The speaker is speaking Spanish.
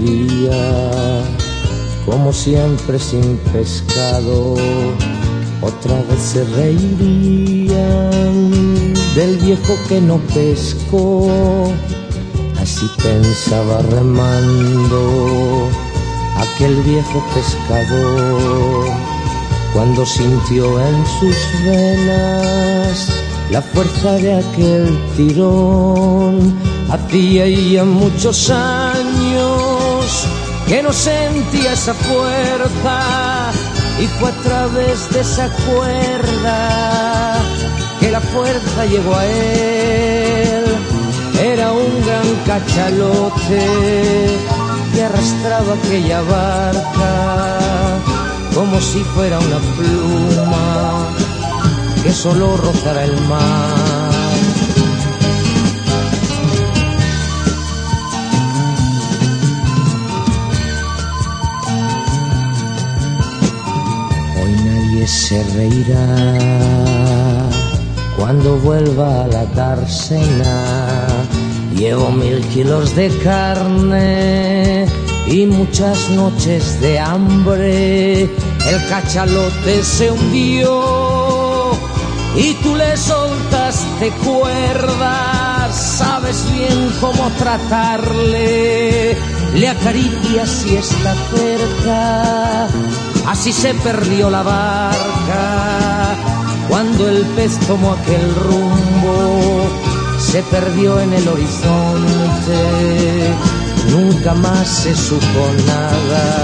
día, como siempre sin pescado, otra vez se reirían del viejo que no pescó. Así pensaba remando aquel viejo pescador cuando sintió en sus venas la fuerza de aquel tirón. Hacía ya muchos años que no sentía esa fuerza y fue a través de esa cuerda que la fuerza llegó a él. Era un gran cachalote que arrastraba aquella barca como si fuera una pluma que solo rozara el mar. Se reirá cuando vuelva a la dársena. Llevo mil kilos de carne y muchas noches de hambre. El cachalote se hundió y tú le soltaste cuerdas. Sabes bien cómo tratarle, le acaricias y está cerca. Así se perdió la barca cuando el pez tomó aquel rumbo. Se perdió en el horizonte, nunca más se supo nada.